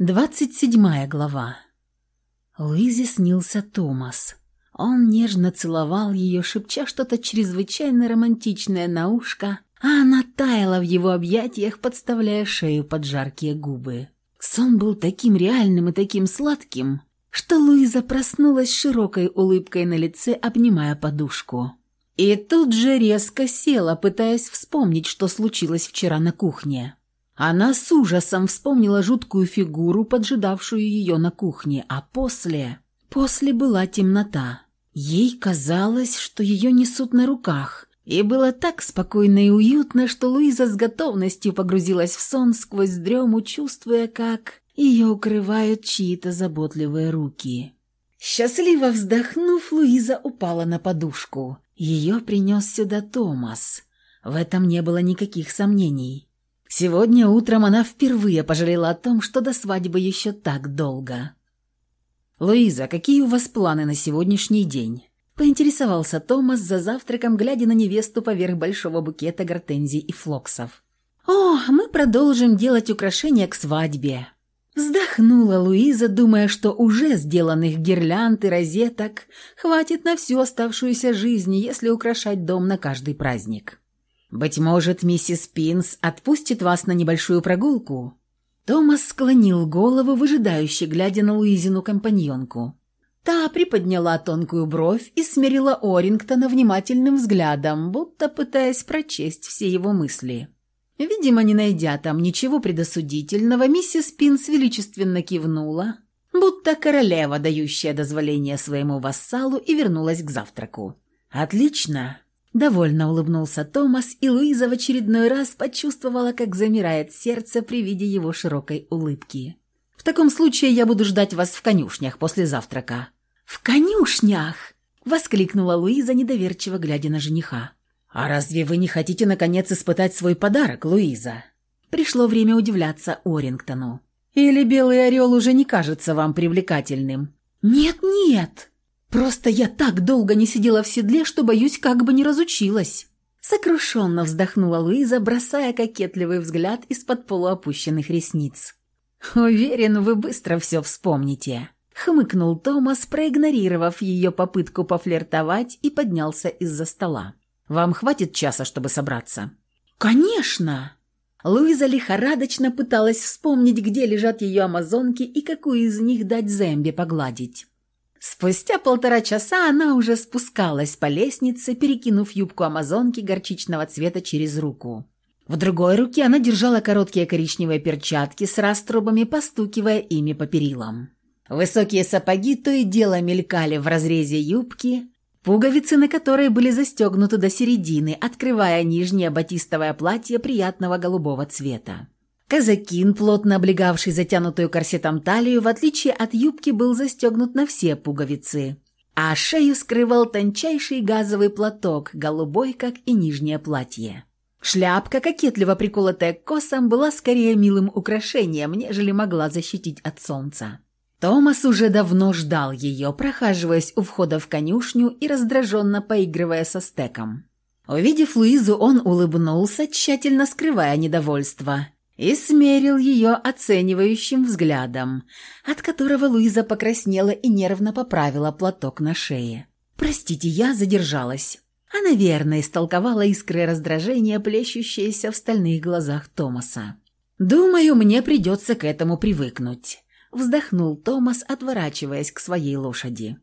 Двадцать седьмая глава. Луизе снился Томас. Он нежно целовал ее, шепча что-то чрезвычайно романтичное на ушко, а она таяла в его объятиях, подставляя шею под жаркие губы. Сон был таким реальным и таким сладким, что Луиза проснулась с широкой улыбкой на лице, обнимая подушку. И тут же резко села, пытаясь вспомнить, что случилось вчера на кухне. Она с ужасом вспомнила жуткую фигуру, поджидавшую ее на кухне, а после... После была темнота. Ей казалось, что ее несут на руках, и было так спокойно и уютно, что Луиза с готовностью погрузилась в сон сквозь дрему, чувствуя, как ее укрывают чьи-то заботливые руки. Счастливо вздохнув, Луиза упала на подушку. Ее принес сюда Томас. В этом не было никаких сомнений. Сегодня утром она впервые пожалела о том, что до свадьбы еще так долго. «Луиза, какие у вас планы на сегодняшний день?» Поинтересовался Томас за завтраком, глядя на невесту поверх большого букета гортензий и флоксов. «О, мы продолжим делать украшения к свадьбе». Вздохнула Луиза, думая, что уже сделанных гирлянд и розеток хватит на всю оставшуюся жизнь, если украшать дом на каждый праздник. «Быть может, миссис Пинс отпустит вас на небольшую прогулку?» Томас склонил голову, выжидающе глядя на Луизину компаньонку. Та приподняла тонкую бровь и смирила Орингтона внимательным взглядом, будто пытаясь прочесть все его мысли. Видимо, не найдя там ничего предосудительного, миссис Пинс величественно кивнула, будто королева, дающая дозволение своему вассалу, и вернулась к завтраку. «Отлично!» Довольно улыбнулся Томас, и Луиза в очередной раз почувствовала, как замирает сердце при виде его широкой улыбки. «В таком случае я буду ждать вас в конюшнях после завтрака». «В конюшнях!» — воскликнула Луиза, недоверчиво глядя на жениха. «А разве вы не хотите, наконец, испытать свой подарок, Луиза?» Пришло время удивляться Орингтону. «Или белый орел уже не кажется вам привлекательным?» «Нет-нет!» Просто я так долго не сидела в седле, что, боюсь, как бы не разучилась». Сокрушенно вздохнула Луиза, бросая кокетливый взгляд из-под полуопущенных ресниц. «Уверен, вы быстро все вспомните», — хмыкнул Томас, проигнорировав ее попытку пофлиртовать и поднялся из-за стола. «Вам хватит часа, чтобы собраться?» «Конечно!» Луиза лихорадочно пыталась вспомнить, где лежат ее амазонки и какую из них дать Зембе погладить. Спустя полтора часа она уже спускалась по лестнице, перекинув юбку амазонки горчичного цвета через руку. В другой руке она держала короткие коричневые перчатки с раструбами, постукивая ими по перилам. Высокие сапоги то и дело мелькали в разрезе юбки, пуговицы на которой были застегнуты до середины, открывая нижнее батистовое платье приятного голубого цвета. Казакин, плотно облегавший затянутую корсетом талию, в отличие от юбки, был застегнут на все пуговицы, а шею скрывал тончайший газовый платок, голубой, как и нижнее платье. Шляпка, кокетливо приколотая к косам, была скорее милым украшением, нежели могла защитить от солнца. Томас уже давно ждал ее, прохаживаясь у входа в конюшню и раздраженно поигрывая со стеком. Увидев Луизу, он улыбнулся, тщательно скрывая недовольство, и смерил ее оценивающим взглядом, от которого Луиза покраснела и нервно поправила платок на шее. «Простите, я задержалась». Она верно истолковала искры раздражения, плещущиеся в стальных глазах Томаса. «Думаю, мне придется к этому привыкнуть», — вздохнул Томас, отворачиваясь к своей лошади.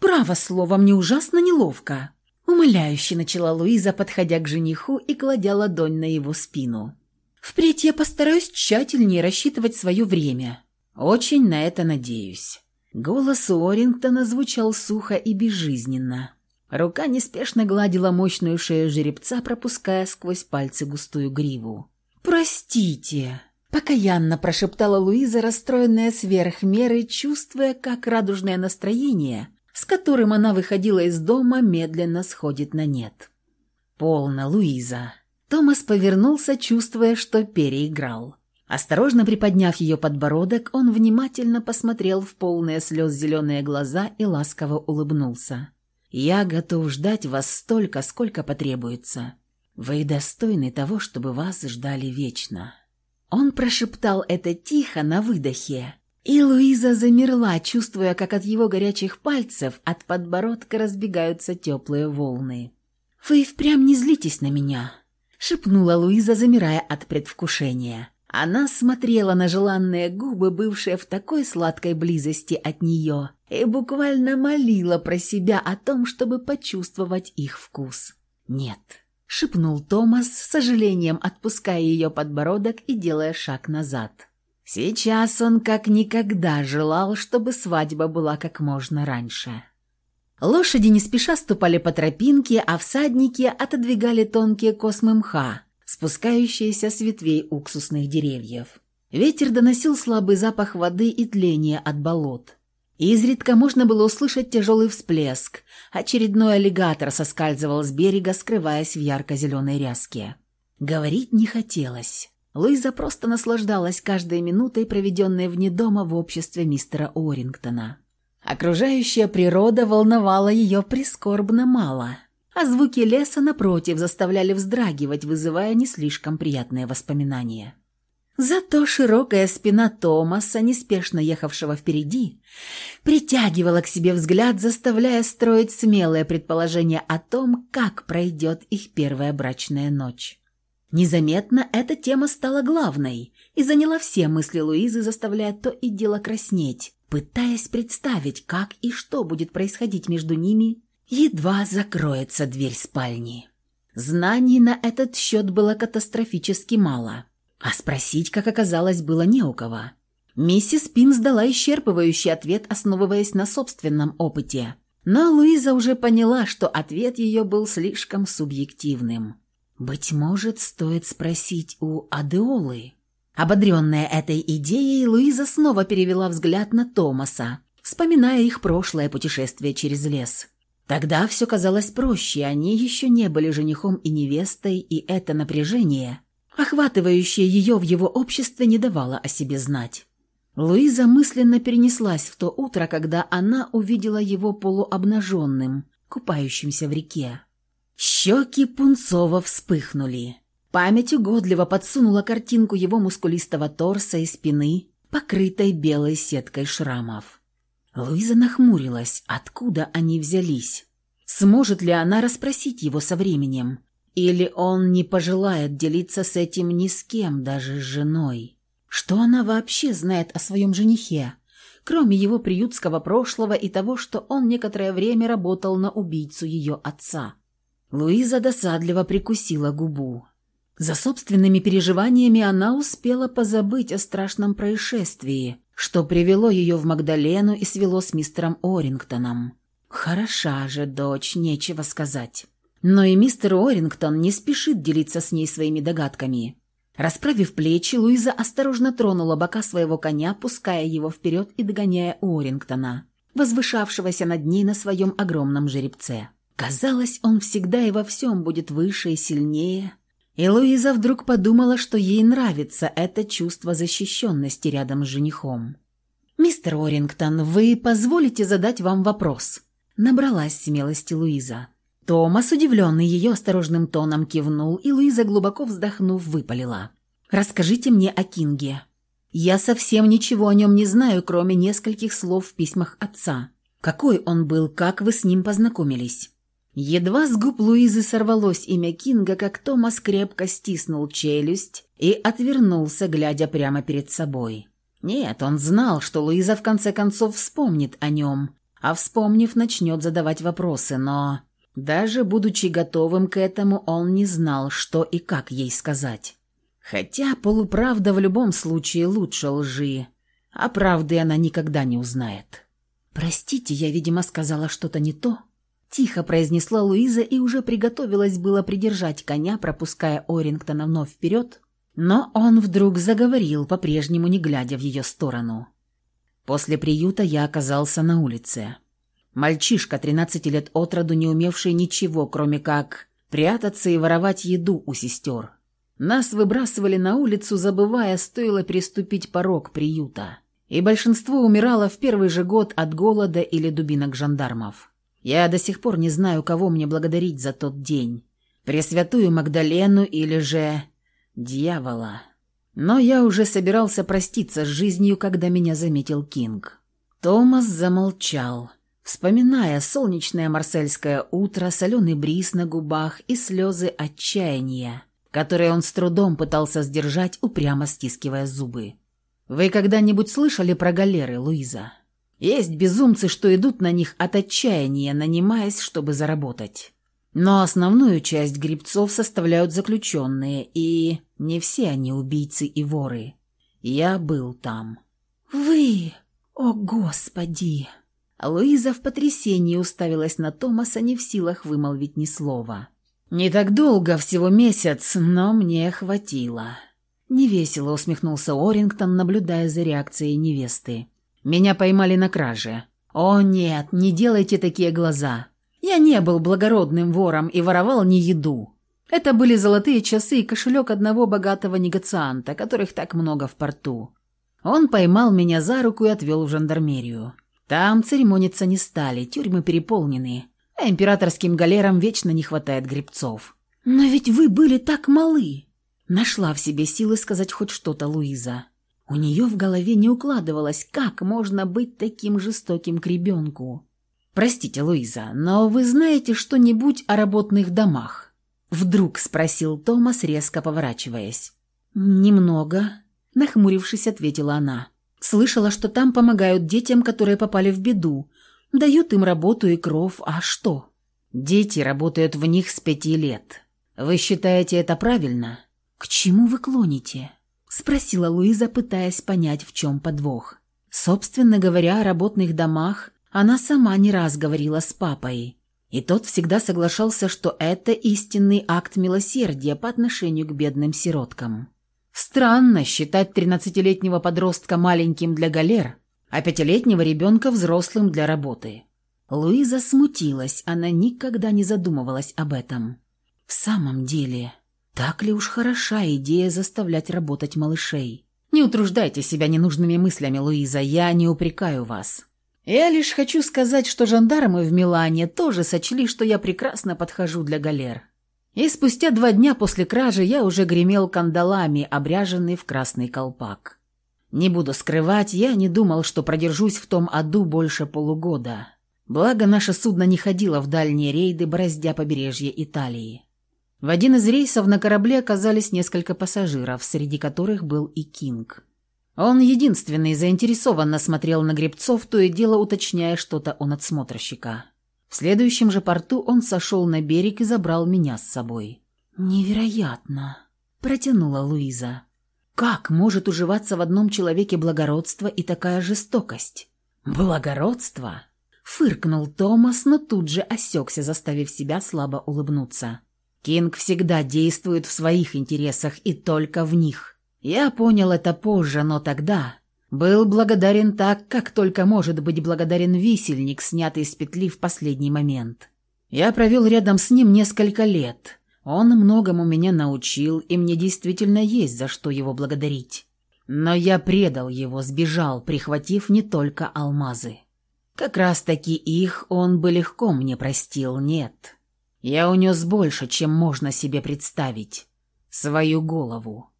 «Право слово, мне ужасно неловко», — умоляюще начала Луиза, подходя к жениху и кладя ладонь на его спину. Впредь я постараюсь тщательнее рассчитывать свое время. Очень на это надеюсь». Голос Уоррингтона звучал сухо и безжизненно. Рука неспешно гладила мощную шею жеребца, пропуская сквозь пальцы густую гриву. «Простите!» – покаянно прошептала Луиза, расстроенная сверх меры, чувствуя, как радужное настроение, с которым она выходила из дома, медленно сходит на нет. «Полно, Луиза!» Томас повернулся, чувствуя, что переиграл. Осторожно приподняв ее подбородок, он внимательно посмотрел в полные слез зеленые глаза и ласково улыбнулся. «Я готов ждать вас столько, сколько потребуется. Вы достойны того, чтобы вас ждали вечно». Он прошептал это тихо на выдохе. И Луиза замерла, чувствуя, как от его горячих пальцев от подбородка разбегаются теплые волны. «Вы впрямь не злитесь на меня», — шепнула Луиза, замирая от предвкушения. Она смотрела на желанные губы, бывшие в такой сладкой близости от нее, и буквально молила про себя о том, чтобы почувствовать их вкус. «Нет», — шепнул Томас, с сожалением отпуская ее подбородок и делая шаг назад. Сейчас он как никогда желал, чтобы свадьба была как можно раньше. Лошади не спеша ступали по тропинке, а всадники отодвигали тонкие космы мха, спускающиеся с ветвей уксусных деревьев. Ветер доносил слабый запах воды и тления от болот. Изредка можно было услышать тяжелый всплеск. Очередной аллигатор соскальзывал с берега, скрываясь в ярко-зеленой ряске. Говорить не хотелось. Луиза просто наслаждалась каждой минутой, проведенной вне дома в обществе мистера Орингтона. Окружающая природа волновала ее прискорбно мало, а звуки леса, напротив, заставляли вздрагивать, вызывая не слишком приятные воспоминания. Зато широкая спина Томаса, неспешно ехавшего впереди, притягивала к себе взгляд, заставляя строить смелое предположение о том, как пройдет их первая брачная ночь. Незаметно эта тема стала главной и заняла все мысли Луизы, заставляя то и дело краснеть, пытаясь представить, как и что будет происходить между ними, едва закроется дверь спальни. Знаний на этот счет было катастрофически мало – а спросить, как оказалось, было не у кого. Миссис Пимс дала исчерпывающий ответ, основываясь на собственном опыте. Но Луиза уже поняла, что ответ ее был слишком субъективным. «Быть может, стоит спросить у Адеолы?» Ободренная этой идеей, Луиза снова перевела взгляд на Томаса, вспоминая их прошлое путешествие через лес. Тогда все казалось проще, они еще не были женихом и невестой, и это напряжение охватывающее ее в его обществе, не давало о себе знать. Луиза мысленно перенеслась в то утро, когда она увидела его полуобнаженным, купающимся в реке. Щеки Пунцова вспыхнули. Память угодливо подсунула картинку его мускулистого торса и спины, покрытой белой сеткой шрамов. Луиза нахмурилась, откуда они взялись. Сможет ли она расспросить его со временем? Или он не пожелает делиться с этим ни с кем, даже с женой? Что она вообще знает о своем женихе, кроме его приютского прошлого и того, что он некоторое время работал на убийцу ее отца? Луиза досадливо прикусила губу. За собственными переживаниями она успела позабыть о страшном происшествии, что привело ее в Магдалену и свело с мистером Орингтоном. Хороша же дочь, нечего сказать. Но и мистер Орингтон не спешит делиться с ней своими догадками. Расправив плечи, Луиза осторожно тронула бока своего коня, пуская его вперед и догоняя Орингтона, возвышавшегося над ней на своем огромном жеребце. Казалось, он всегда и во всем будет выше и сильнее. И Луиза вдруг подумала, что ей нравится это чувство защищенности рядом с женихом. «Мистер Орингтон, вы позволите задать вам вопрос?» Набралась смелости Луиза. Томас, удивленный ее осторожным тоном, кивнул, и Луиза, глубоко вздохнув, выпалила. «Расскажите мне о Кинге. Я совсем ничего о нем не знаю, кроме нескольких слов в письмах отца. Какой он был, как вы с ним познакомились?» Едва с губ Луизы сорвалось имя Кинга, как Томас крепко стиснул челюсть и отвернулся, глядя прямо перед собой. Нет, он знал, что Луиза в конце концов вспомнит о нем, а вспомнив, начнет задавать вопросы, но... Даже будучи готовым к этому, он не знал, что и как ей сказать. Хотя полуправда в любом случае лучше лжи, а правды она никогда не узнает. «Простите, я, видимо, сказала что-то не то», — тихо произнесла Луиза и уже приготовилась было придержать коня, пропуская Орингтона вновь вперед, но он вдруг заговорил, по-прежнему не глядя в ее сторону. После приюта я оказался на улице. Мальчишка, 13 лет от роду, не умевший ничего, кроме как прятаться и воровать еду у сестер. Нас выбрасывали на улицу, забывая, стоило приступить порог приюта. И большинство умирало в первый же год от голода или дубинок жандармов. Я до сих пор не знаю, кого мне благодарить за тот день. Пресвятую Магдалену или же... дьявола. Но я уже собирался проститься с жизнью, когда меня заметил Кинг. Томас замолчал, вспоминая солнечное марсельское утро, соленый бриз на губах и слезы отчаяния, которые он с трудом пытался сдержать, упрямо стискивая зубы. «Вы когда-нибудь слышали про галеры, Луиза?» Есть безумцы, что идут на них от отчаяния, нанимаясь, чтобы заработать. Но основную часть грибцов составляют заключенные, и не все они убийцы и воры. Я был там. «Вы! О, Господи!» Луиза в потрясении уставилась на Томаса, не в силах вымолвить ни слова. «Не так долго, всего месяц, но мне хватило». Невесело усмехнулся Орингтон, наблюдая за реакцией невесты. Меня поймали на краже. О нет, не делайте такие глаза. Я не был благородным вором и воровал не еду. Это были золотые часы и кошелек одного богатого негацианта, которых так много в порту. Он поймал меня за руку и отвел в жандармерию. Там церемониться не стали, тюрьмы переполнены, а императорским галерам вечно не хватает гребцов. «Но ведь вы были так малы!» Нашла в себе силы сказать хоть что-то Луиза. У нее в голове не укладывалось, как можно быть таким жестоким к ребенку. «Простите, Луиза, но вы знаете что-нибудь о работных домах?» Вдруг спросил Томас, резко поворачиваясь. «Немного», — нахмурившись, ответила она. «Слышала, что там помогают детям, которые попали в беду. Дают им работу и кров. А что?» «Дети работают в них с пяти лет. Вы считаете это правильно?» «К чему вы клоните?» Спросила Луиза, пытаясь понять, в чем подвох. Собственно говоря, о работных домах она сама не раз говорила с папой. И тот всегда соглашался, что это истинный акт милосердия по отношению к бедным сироткам. Странно считать тринадцатилетнего подростка маленьким для галер, а пятилетнего ребенка взрослым для работы. Луиза смутилась, она никогда не задумывалась об этом. В самом деле, так ли уж хороша идея заставлять работать малышей? Не утруждайте себя ненужными мыслями, Луиза, я не упрекаю вас. Я лишь хочу сказать, что жандармы в Милане тоже сочли, что я прекрасно подхожу для галер. И спустя два дня после кражи я уже гремел кандалами, обряженный в красный колпак. Не буду скрывать, я не думал, что продержусь в том аду больше полугода. Благо, наше судно не ходило в дальние рейды, бороздя побережье Италии. В один из рейсов на корабле оказались несколько пассажиров, среди которых был и Кинг. Он единственный заинтересованно смотрел на гребцов, то и дело уточняя что-то у надсмотрщика. В следующем же порту он сошел на берег и забрал меня с собой. «Невероятно!» – протянула Луиза. «Как может уживаться в одном человеке благородство и такая жестокость?» «Благородство?» – фыркнул Томас, но тут же осекся, заставив себя слабо улыбнуться. Кинг всегда действует в своих интересах и только в них. Я понял это позже, но тогда был благодарен так, как только может быть благодарен висельник, снятый с петли в последний момент. Я провел рядом с ним несколько лет. Он многому меня научил, и мне действительно есть за что его благодарить. Но я предал его, сбежал, прихватив не только алмазы. Как раз-таки их он бы легко мне простил, нет. Я унес больше, чем можно себе представить. Свою голову.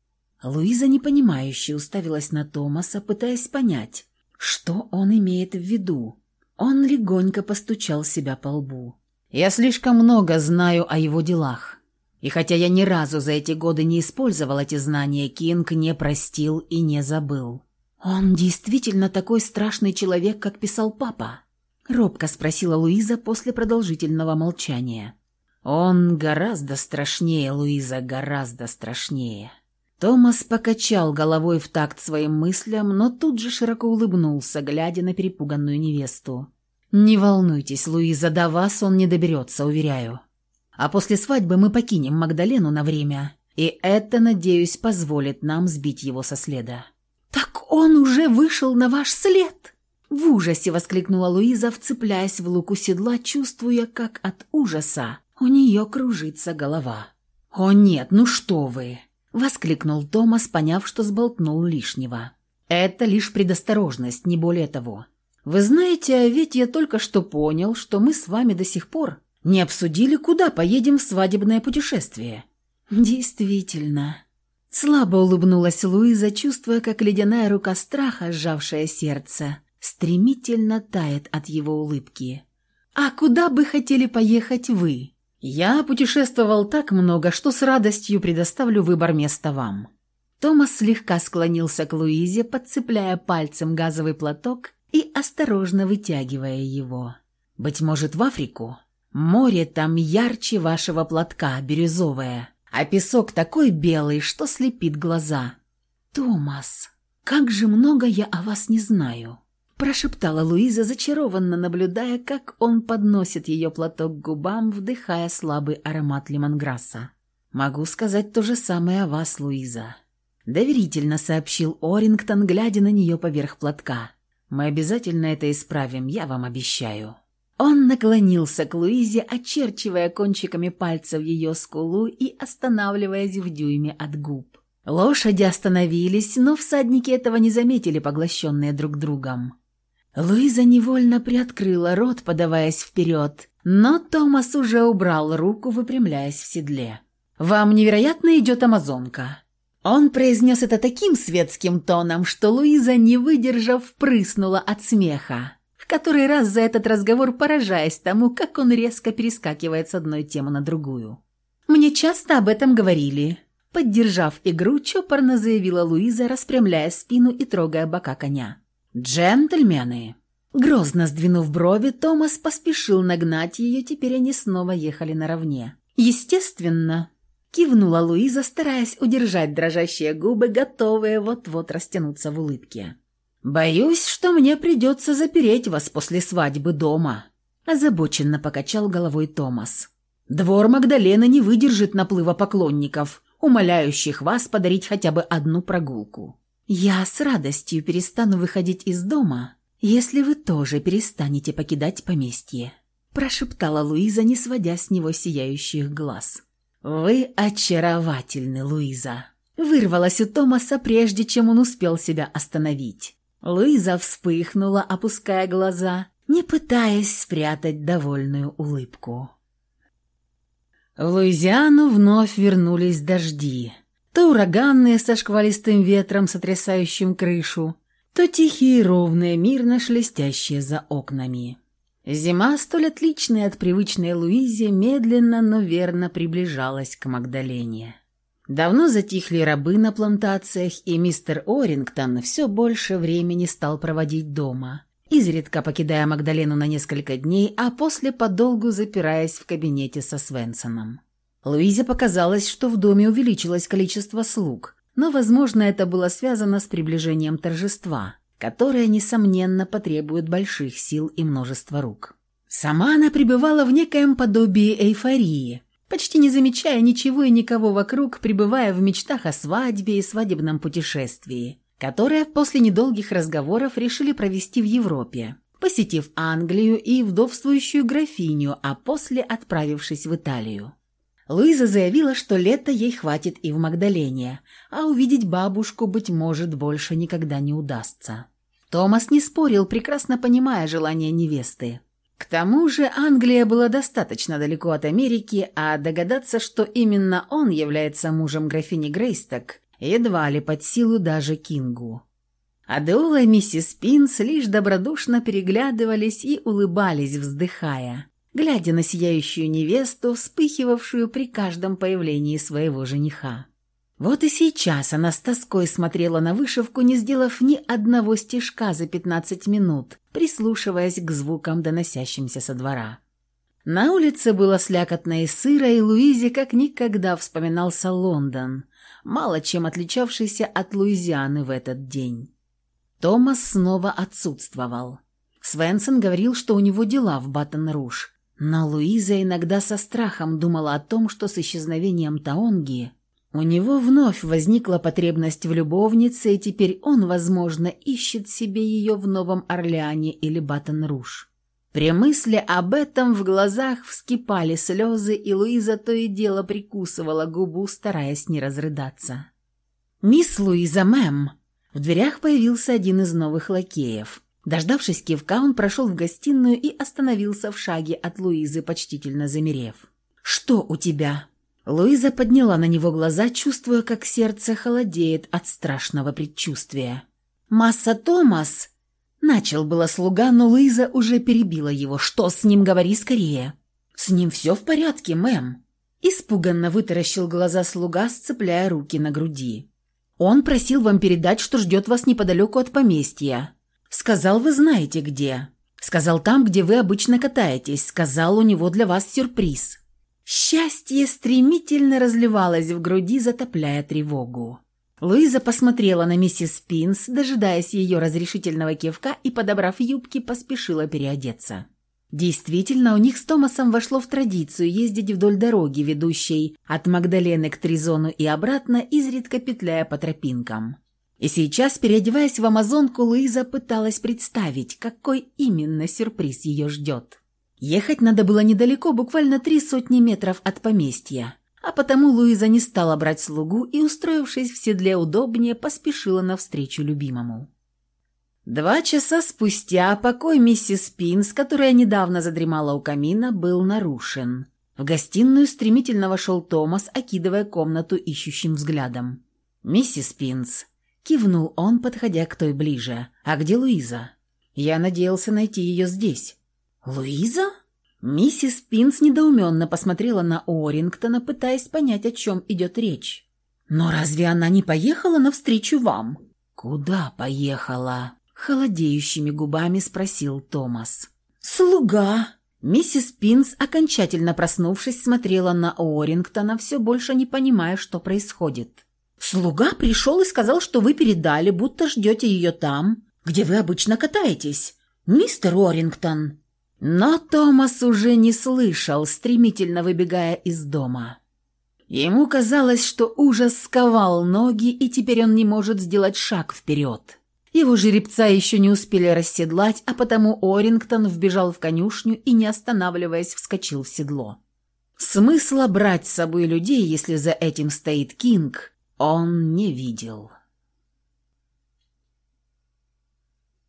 Луиза непонимающе уставилась на Томаса, пытаясь понять, что он имеет в виду. Он легонько постучал себя по лбу. «Я слишком много знаю о его делах. И хотя я ни разу за эти годы не использовал эти знания, Кинг не простил и не забыл». «Он действительно такой страшный человек, как писал папа?» — робко спросила Луиза после продолжительного молчания. Он гораздо страшнее, Луиза, гораздо страшнее. Томас покачал головой в такт своим мыслям, но тут же широко улыбнулся, глядя на перепуганную невесту. «Не волнуйтесь, Луиза, до вас он не доберется, уверяю. А после свадьбы мы покинем Магдалену на время, и это, надеюсь, позволит нам сбить его со следа». «Так он уже вышел на ваш след!» В ужасе воскликнула Луиза, вцепляясь в луку седла, чувствуя, как от ужаса у нее кружится голова. «О нет, ну что вы!» – воскликнул Томас, поняв, что сболтнул лишнего. «Это лишь предосторожность, не более того. Вы знаете, а ведь я только что понял, что мы с вами до сих пор не обсудили, куда поедем в свадебное путешествие». «Действительно», – Слабо улыбнулась Луиза, чувствуя, как ледяная рука страха, сжавшая сердце, стремительно тает от его улыбки. «А куда бы хотели поехать вы?» «Я путешествовал так много, что с радостью предоставлю выбор места вам». Томас слегка склонился к Луизе, подцепляя пальцем газовый платок и осторожно вытягивая его. «Быть может, в Африку? Море там ярче вашего платка, бирюзовое а песок такой белый, что слепит глаза. «Томас, как же много я о вас не знаю!» Прошептала Луиза, зачарованно наблюдая, как он подносит ее платок к губам, вдыхая слабый аромат лимонграсса. «Могу сказать то же самое о вас, Луиза», — доверительно сообщил Орингтон, глядя на нее поверх платка. «Мы обязательно это исправим, я вам обещаю». Он наклонился к Луизе, очерчивая кончиками пальцев ее скулу и останавливаясь в дюйме от губ. Лошади остановились, но всадники этого не заметили, поглощенные друг другом. Луиза невольно приоткрыла рот, подаваясь вперед, но Томас уже убрал руку, выпрямляясь в седле. «Вам невероятно идет амазонка». Он произнес это таким светским тоном, что Луиза, не выдержав, прыснула от смеха в который раз за этот разговор поражаясь тому, как он резко перескакивает с одной темы на другую. «Мне часто об этом говорили», — поддержав игру, чопорно заявила Луиза, распрямляя спину и трогая бока коня. «Джентльмены!» Грозно сдвинув брови, Томас поспешил нагнать ее, теперь они снова ехали наравне. «Естественно!» — кивнула Луиза, стараясь удержать дрожащие губы, готовые вот-вот растянуться в улыбке. «Боюсь, что мне придется запереть вас после свадьбы дома», – озабоченно покачал головой Томас. «Двор Магдалены не выдержит наплыва поклонников, умоляющих вас подарить хотя бы одну прогулку. Я с радостью перестану выходить из дома, если вы тоже перестанете покидать поместье», – прошептала Луиза, не сводя с него сияющих глаз. «Вы очаровательны, Луиза», – вырвалась у Томаса, прежде чем он успел себя остановить. Луиза вспыхнула, опуская глаза, не пытаясь спрятать довольную улыбку. В Луизиану вновь вернулись дожди. То ураганные со шквалистым ветром, сотрясающим крышу, то тихие, ровные, мирно шелестящие за окнами. Зима, столь отличная от привычной Луизе, медленно, но верно приближалась к Магдалене. Давно затихли рабы на плантациях, и мистер Орингтон все больше времени стал проводить дома, изредка покидая Магдалену на несколько дней, а после подолгу запираясь в кабинете со Свенсоном. Луизе показалось, что в доме увеличилось количество слуг, но, возможно, это было связано с приближением торжества, которое, несомненно, потребует больших сил и множества рук. Сама она пребывала в некоем подобии эйфории, почти не замечая ничего и никого вокруг, пребывая в мечтах о свадьбе и свадебном путешествии, которое после недолгих разговоров решили провести в Европе, посетив Англию и вдовствующую графиню, а после отправившись в Италию. Луиза заявила, что лето ей хватит и в Магдалене, а увидеть бабушку, быть может, больше никогда не удастся. Томас не спорил, прекрасно понимая желание невесты. К тому же Англия была достаточно далеко от Америки, а догадаться, что именно он является мужем графини Грейсток, едва ли под силу даже Кингу. Адеола и миссис Пинс лишь добродушно переглядывались и улыбались, вздыхая, глядя на сияющую невесту, вспыхивавшую при каждом появлении своего жениха. Вот и сейчас она с тоской смотрела на вышивку, не сделав ни одного стежка за пятнадцать минут, прислушиваясь к звукам, доносящимся со двора. На улице было слякотно и сыро, и Луизе как никогда вспоминался Лондон, мало чем отличавшийся от Луизианы в этот день. Томас снова отсутствовал. Свенсон говорил, что у него дела в Баттон-Руж, но Луиза иногда со страхом думала о том, что с исчезновением Таонги у него вновь возникла потребность в любовнице, и теперь он, возможно, ищет себе ее в Новом Орлеане или Батон-Руж. При мысли об этом в глазах вскипали слезы, и Луиза то и дело прикусывала губу, стараясь не разрыдаться. «Мисс Луиза, мэм!» В дверях появился один из новых лакеев. Дождавшись кивка, он прошел в гостиную и остановился в шаге от Луизы, почтительно замерев. «Что у тебя?» Луиза подняла на него глаза, чувствуя, как сердце холодеет от страшного предчувствия. «Масса Томас!» Начал было слуга, но Луиза уже перебила его. «Что с ним? Говори скорее!» «С ним все в порядке, мэм!» Испуганно вытаращил глаза слуга, сцепляя руки на груди. «Он просил вам передать, что ждет вас неподалеку от поместья. Сказал, вы знаете где. Сказал там, где вы обычно катаетесь. Сказал, у него для вас сюрприз». Счастье стремительно разливалось в груди, затопляя тревогу. Луиза посмотрела на миссис Пинс, дожидаясь ее разрешительного кивка и, подобрав юбки, поспешила переодеться. Действительно, у них с Томасом вошло в традицию ездить вдоль дороги, ведущей от Магдалены к Тризону и обратно, изредка петляя по тропинкам. И сейчас, переодеваясь в амазонку, Луиза пыталась представить, какой именно сюрприз ее ждет. Ехать надо было недалеко, буквально три сотни метров от поместья. А потому Луиза не стала брать слугу и, устроившись в седле удобнее, поспешила навстречу любимому. Два часа спустя покой миссис Пинс, которая недавно задремала у камина, был нарушен. В гостиную стремительно вошел Томас, окидывая комнату ищущим взглядом. «Миссис Пинс», — кивнул он, подходя к той ближе. «А где Луиза?» «Я надеялся найти ее здесь». «Луиза?» Миссис Пинс недоуменно посмотрела на Орингтона, пытаясь понять, о чем идет речь. «Но разве она не поехала навстречу вам?» «Куда поехала?» — холодеющими губами спросил Томас. «Слуга!» Миссис Пинс, окончательно проснувшись, смотрела на Орингтона, все больше не понимая, что происходит. «Слуга пришел и сказал, что вы передали, будто ждете ее там, где вы обычно катаетесь. Мистер Орингтон!» Но Томас уже не слышал, стремительно выбегая из дома. Ему казалось, что ужас сковал ноги, и теперь он не может сделать шаг вперед. Его жеребца еще не успели расседлать, а потому Орингтон вбежал в конюшню и, не останавливаясь, вскочил в седло. Смысла брать с собой людей, если за этим стоит Кинг, он не видел.